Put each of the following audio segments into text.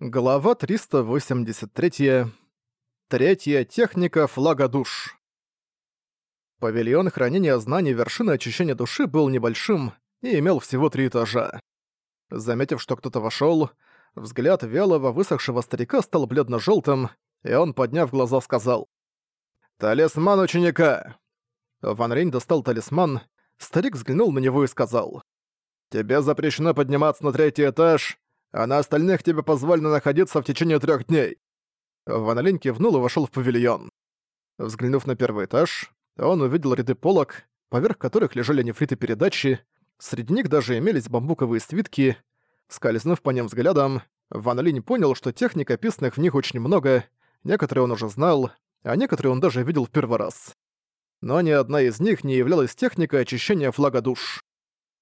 Глава 383. Третья техника флага душ. Павильон хранения знаний вершины очищения души был небольшим и имел всего три этажа. Заметив, что кто-то вошел, взгляд вялого высохшего старика стал бледно желтым и он, подняв глаза, сказал «Талисман ученика!» Ван Рейн достал талисман, старик взглянул на него и сказал «Тебе запрещено подниматься на третий этаж, а на остальных тебе позволено находиться в течение трех дней». Ван Линь кивнул и вошел в павильон. Взглянув на первый этаж, он увидел ряды полок, поверх которых лежали нефриты передачи, среди них даже имелись бамбуковые свитки. Скользнув по ним взглядом, Ван понял, что техник, описанных в них очень много, некоторые он уже знал, а некоторые он даже видел в первый раз. Но ни одна из них не являлась техникой очищения флага душ.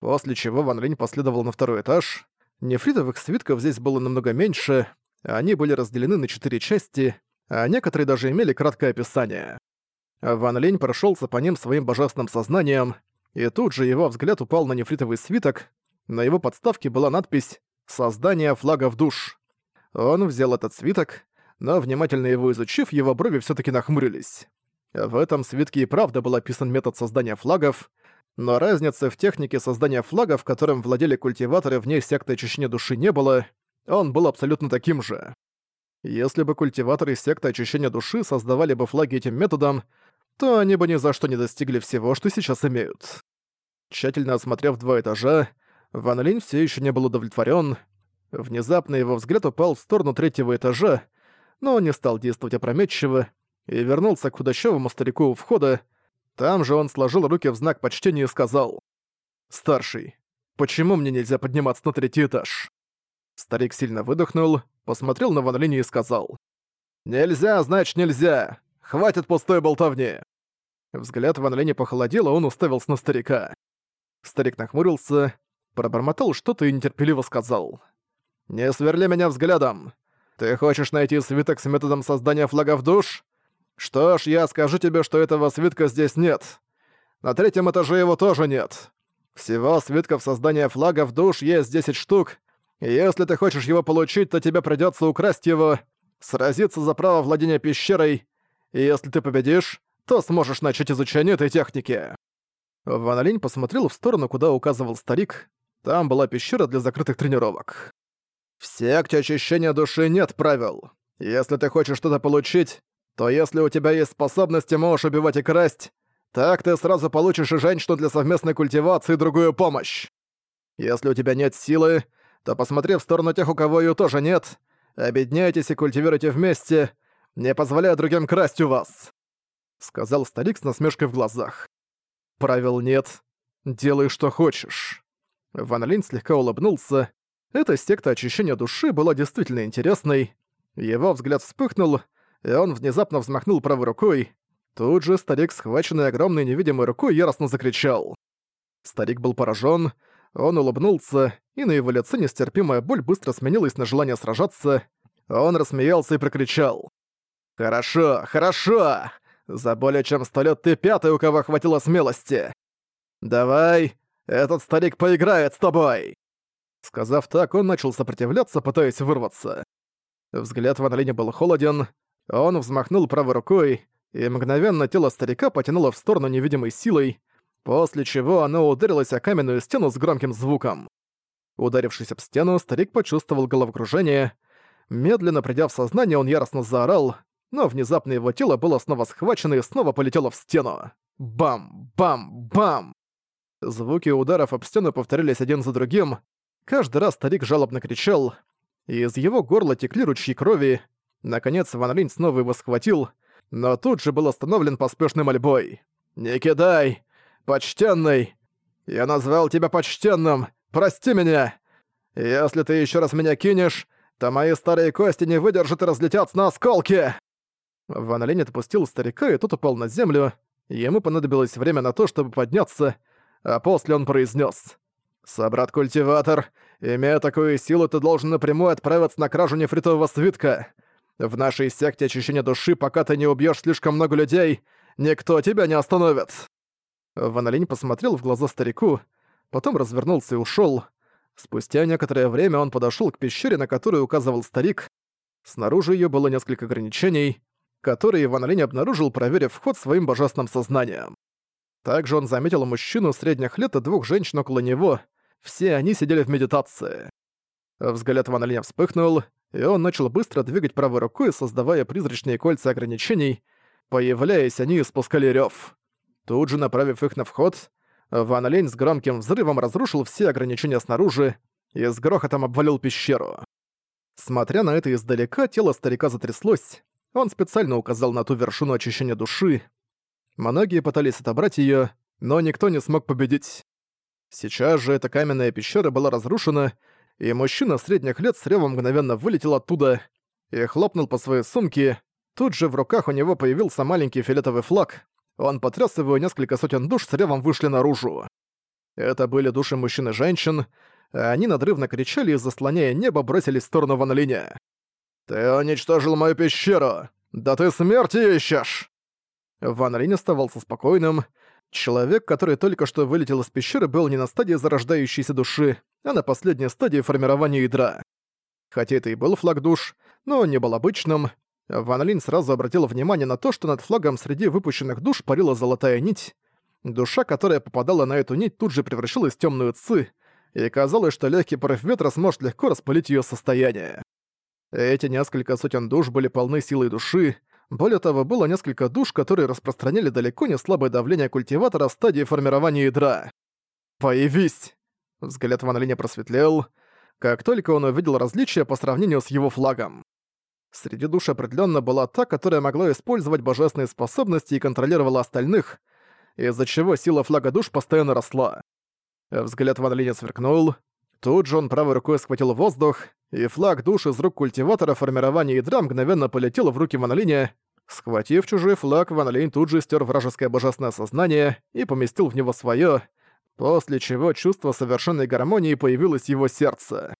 После чего Ван Линь последовал на второй этаж, Нефритовых свитков здесь было намного меньше, они были разделены на четыре части, а некоторые даже имели краткое описание. Ван Линь прошелся по ним своим божественным сознанием, и тут же его взгляд упал на нефритовый свиток, на его подставке была надпись «Создание флага в душ». Он взял этот свиток, но, внимательно его изучив, его брови все таки нахмурились. В этом свитке и правда был описан метод создания флагов, но разницы в технике создания флагов, которым владели культиваторы вне секты очищения души не было, он был абсолютно таким же. Если бы культиваторы секты очищения души создавали бы флаги этим методом, то они бы ни за что не достигли всего, что сейчас имеют. Тщательно осмотрев два этажа, Ван Линь все еще не был удовлетворен. Внезапно его взгляд упал в сторону третьего этажа, но он не стал действовать опрометчиво и вернулся к худощавому старику у входа, там же он сложил руки в знак почтения и сказал. «Старший, почему мне нельзя подниматься на третий этаж?» Старик сильно выдохнул, посмотрел на Ван Линь и сказал. «Нельзя, значит нельзя! Хватит пустой болтовни!» Взгляд Ван Линя похолодел, а он уставился на старика. Старик нахмурился, пробормотал что-то и нетерпеливо сказал. «Не сверли меня взглядом! Ты хочешь найти свиток с методом создания флагов душ? Что ж, я скажу тебе, что этого свитка здесь нет. На третьем этаже его тоже нет. Всего свитков создания флагов душ есть 10 штук, если ты хочешь его получить, то тебе придётся украсть его, сразиться за право владения пещерой, и если ты победишь, то сможешь начать изучение этой техники». Ван Линь посмотрел в сторону, куда указывал старик. Там была пещера для закрытых тренировок. «В секте очищения души нет правил. Если ты хочешь что-то получить, то если у тебя есть способности, можешь убивать и красть, так ты сразу получишь и женщину для совместной культивации и другую помощь. Если у тебя нет силы, то посмотри в сторону тех, у кого ее тоже нет, объединяйтесь и культивируйте вместе, не позволяя другим красть у вас», — сказал старик с насмешкой в глазах. «Правил нет. Делай, что хочешь». Ван Линь слегка улыбнулся. Эта секта очищения души была действительно интересной. Его взгляд вспыхнул, и он внезапно взмахнул правой рукой. Тут же старик, схваченный огромной невидимой рукой, яростно закричал. Старик был поражен, он улыбнулся, и на его лице нестерпимая боль быстро сменилась на желание сражаться. Он рассмеялся и прокричал. «Хорошо, хорошо! За более чем сто лет ты пятый, у кого хватило смелости! Давай, этот старик поиграет с тобой!» Сказав так, он начал сопротивляться, пытаясь вырваться. Взгляд Ван Линя был холоден, он взмахнул правой рукой, и мгновенно тело старика потянуло в сторону невидимой силой, после чего оно ударилось о каменную стену с громким звуком. Ударившись об стену, старик почувствовал головокружение. Медленно придя в сознание, он яростно заорал, но внезапно его тело было снова схвачено и снова полетело в стену. Бам! Бам! Бам! Звуки ударов об стену повторялись один за другим. Каждый раз старик жалобно кричал, и из его горла текли ручьи крови, Наконец Ван Линь снова его схватил, но тут же был остановлен поспешной мольбой. «Не кидай! Почтенный! Я назвал тебя почтенным! Прости меня! Если ты еще раз меня кинешь, то мои старые кости не выдержат и разлетятся на осколки!» Ван Линь отпустил старика, и тот упал на землю. Ему понадобилось время на то, чтобы подняться, а после он произнес: «Собрат-культиватор, имея такую силу, ты должен напрямую отправиться на кражу нефритового свитка. В нашей секте очищения души, пока ты не убьешь слишком много людей, никто тебя не остановит!» Ван Линь посмотрел в глаза старику, потом развернулся и ушел. Спустя некоторое время он подошёл к пещере, на которую указывал старик. Снаружи её было несколько ограничений, которые Ван обнаружил, проверив вход своим божественным сознанием. Также он заметил мужчину средних лет и двух женщин около него. Все они сидели в медитации. Взгляд Ван вспыхнул, и он начал быстро двигать правой рукой, создавая призрачные кольца ограничений. Появляясь, они испускали рёв. Тут же, направив их на вход, Ван Лень с громким взрывом разрушил все ограничения снаружи и с грохотом обвалил пещеру. Смотря на это издалека, тело старика затряслось. Он специально указал на ту вершину очищения души. Многие пытались отобрать её, но никто не смог победить. Сейчас же эта каменная пещера была разрушена, и мужчина средних лет с ревом мгновенно вылетел оттуда и хлопнул по своей сумке. Тут же в руках у него появился маленький фиолетовый флаг. Он потряс его, несколько сотен душ с ревом вышли наружу. Это были души мужчин и женщин, они надрывно кричали и, заслоняя небо, бросились в сторону Ван Линя. «Ты уничтожил мою пещеру! Да ты смерти ищешь!» Ван Линь оставался спокойным. Человек, который только что вылетел из пещеры, был не на стадии зарождающейся души, а на последней стадии формирования ядра. Хотя это и был флаг душ, но он не был обычным. Ван Линь сразу обратил внимание на то, что над флагом среди выпущенных душ парила золотая нить. Душа, которая попадала на эту нить, тут же превращалась в темную ци, и казалось, что легкий порыв ветра сможет легко распылить ее состояние. Эти несколько сотен душ были полны силой души, более того, было несколько душ, которые распространяли далеко не слабое давление культиватора в стадии формирования ядра. «Появись!» Взгляд Ван Линя просветлел, как только он увидел различия по сравнению с его флагом. Среди душ определенно была та, которая могла использовать божественные способности и контролировала остальных, из-за чего сила флага душ постоянно росла. Взгляд Ван Линя сверкнул. Тут же он правой рукой схватил воздух, и флаг душ из рук культиватора формирования ядра мгновенно полетел в руки Ван Линя. Схватив чужой флаг, Ван Линь тут же стер вражеское божественное сознание и поместил в него свое, после чего чувство совершенной гармонии появилось в его сердце.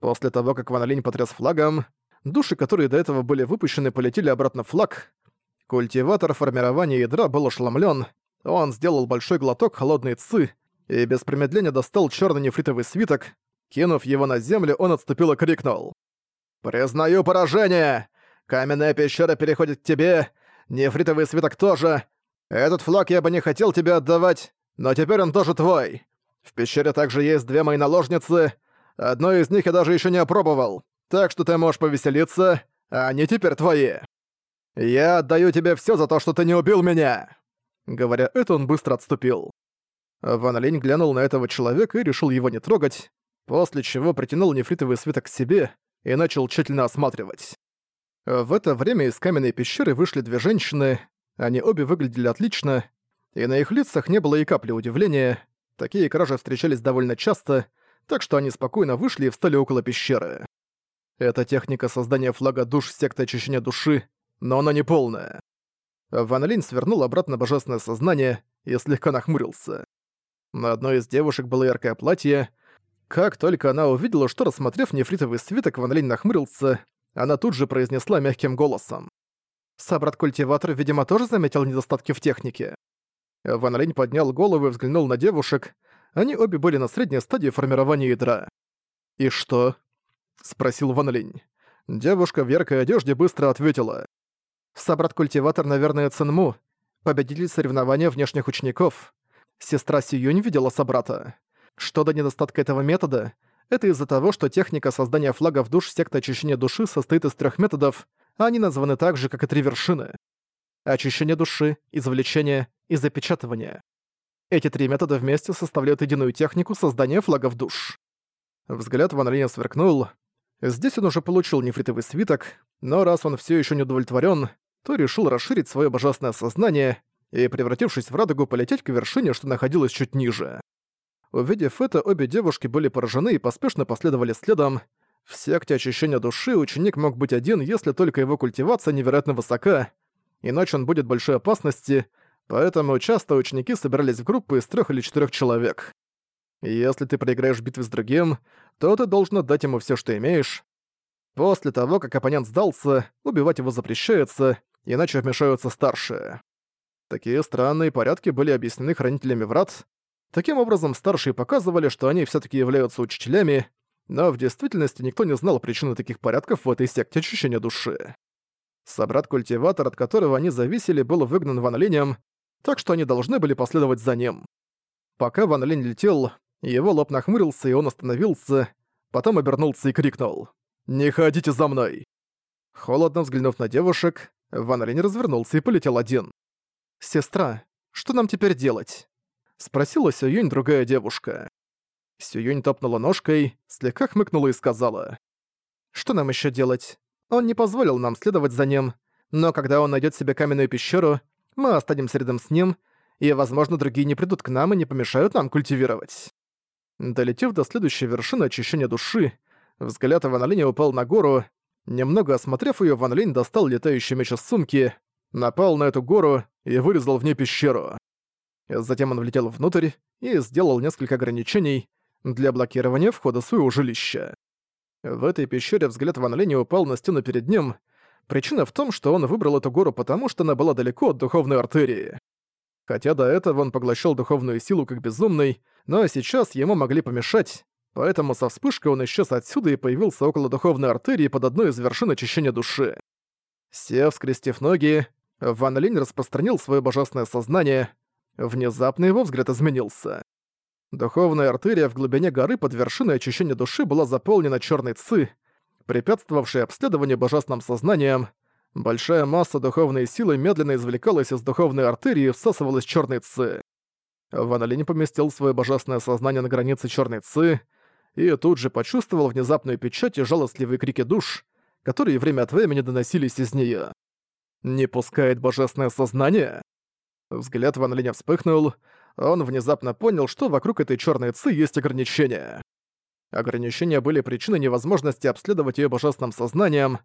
После того, как Ван Линь потряс флагом, души, которые до этого были выпущены, полетели обратно в флаг. Культиватор формирования ядра был ошеломлен. Он сделал большой глоток холодной ци и без промедления достал черный нефритовый свиток. Кинув его на землю, он отступил и крикнул. «Признаю поражение! Каменная пещера переходит к тебе, нефритовый свиток тоже. Этот флаг я бы не хотел тебе отдавать, но теперь он тоже твой. В пещере также есть две мои наложницы. Одной из них я даже еще не опробовал. Так что ты можешь повеселиться, а они теперь твои. Я отдаю тебе все за то, что ты не убил меня!» Говоря это, он быстро отступил. Ван Линь глянул на этого человека и решил его не трогать, после чего притянул нефритовый свиток к себе и начал тщательно осматривать. В это время из каменной пещеры вышли две женщины, они обе выглядели отлично, и на их лицах не было и капли удивления. Такие кражи встречались довольно часто, так что они спокойно вышли и встали около пещеры. Это техника создания флага душ секты очищения души, но она не полная. Ван Линь свернул обратно божественное сознание и слегка нахмурился. На одной из девушек было яркое платье. Как только она увидела, что, рассмотрев нефритовый свиток, Ван Линь нахмурился, она тут же произнесла мягким голосом. Собрат-культиватор, видимо, тоже заметил недостатки в технике. Ван Линь поднял голову и взглянул на девушек. Они обе были на средней стадии формирования ядра. «И что?» — спросил Ван Линь. Девушка в яркой одежде быстро ответила. «Собрат-культиватор, наверное, Цинму, победитель соревнования внешних учеников. Сестра Сиюнь видела собрата. Что до недостатка этого метода, это из-за того, что техника создания флагов душ секты очищения души состоит из трех методов, а они названы так же, как и три вершины. Очищение души, извлечение и запечатывание. Эти три метода вместе составляют единую технику создания флагов душ. Взгляд Ван Линя сверкнул. Здесь он уже получил нефритовый свиток, но раз он все еще не удовлетворен, то решил расширить свое божественное сознание и, превратившись в радугу, полететь к вершине, что находилась чуть ниже. Увидев это, обе девушки были поражены и поспешно последовали следом. В секте очищения души ученик мог быть один, если только его культивация невероятно высока, иначе он будет большой опасности, поэтому часто ученики собирались в группы из трех или четырех человек. Если ты проиграешь в битве с другим, то ты должен отдать ему все, что имеешь. После того, как оппонент сдался, убивать его запрещается, иначе вмешаются старшие. Такие странные порядки были объяснены хранителями врат. Таким образом, старшие показывали, что они все таки являются учителями, но в действительности никто не знал причины таких порядков в этой секте очищения души. Собрат-культиватор, от которого они зависели, был выгнан Ван Линем, так что они должны были последовать за ним. Пока Ван Линь летел, его лоб нахмурился, и он остановился, потом обернулся и крикнул «Не ходите за мной!». Холодно взглянув на девушек, Ван Линь развернулся и полетел один. «Сестра, что нам теперь делать?» — спросила Сююнь другая девушка. Сююнь топнула ножкой, слегка хмыкнула и сказала. «Что нам еще делать? Он не позволил нам следовать за ним, но когда он найдет себе каменную пещеру, мы останемся рядом с ним, и, возможно, другие не придут к нам и не помешают нам культивировать». Долетев до следующей вершины очищения души, взгляд Ван Линя упал на гору. Немного осмотрев ее, Ван Линь достал летающий меч из сумки, напал на эту гору и вырезал в ней пещеру. Затем он влетел внутрь и сделал несколько ограничений для блокирования входа своего жилища. В этой пещере взгляд Ван Линя упал на стену перед ним. Причина в том, что он выбрал эту гору потому, что она была далеко от духовной артерии. Хотя до этого он поглощал духовную силу как безумный, но сейчас ему могли помешать, поэтому со вспышкой он исчез отсюда и появился около духовной артерии под одной из вершин очищения души. Сев, скрестив ноги, Ван Линь распространил свое божественное сознание. Внезапно его взгляд изменился. Духовная артерия в глубине горы под вершиной очищения души была заполнена черной ци, препятствовавшей обследованию божественным сознанием. Большая масса духовной силы медленно извлекалась из духовной артерии и всасывалась черной ци. Ван Линь поместил свое божественное сознание на границе черной ци и тут же почувствовал внезапную печать и жалостливые крики душ, которые время от времени доносились из нее. «Не пускает божественное сознание?» Взгляд Ван Линя вспыхнул, он внезапно понял, что вокруг этой черной ци есть ограничения. Ограничения были причиной невозможности обследовать ее божественным сознанием.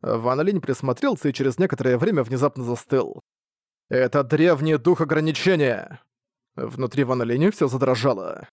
Ван Линь присмотрелся и через некоторое время внезапно застыл. «Это древний дух ограничения!» Внутри Ван Линя всё задрожало.